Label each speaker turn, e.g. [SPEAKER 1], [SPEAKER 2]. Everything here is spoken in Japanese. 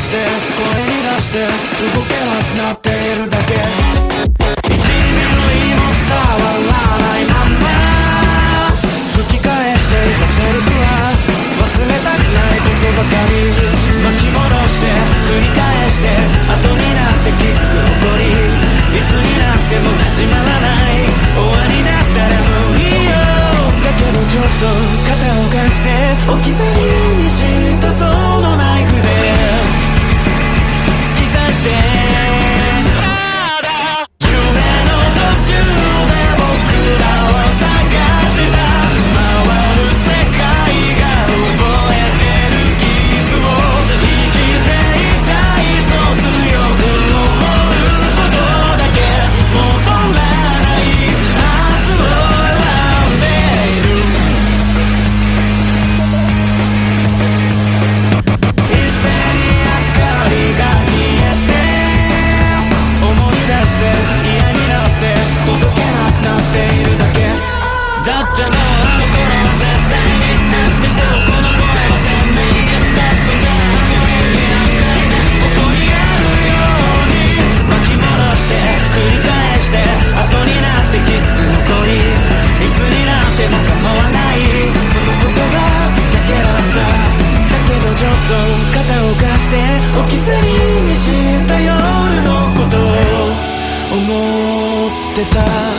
[SPEAKER 1] して声に出して動けなくなっているだけ。一ミリも伝わらないまんま吹き返していたセリフは忘れたくないことばかり巻き戻して繰り返して後になって気づく誇りいつになっても始まらない。終わりだったらもういいよ。だけどちょっと肩を貸して置き去りにしたそりに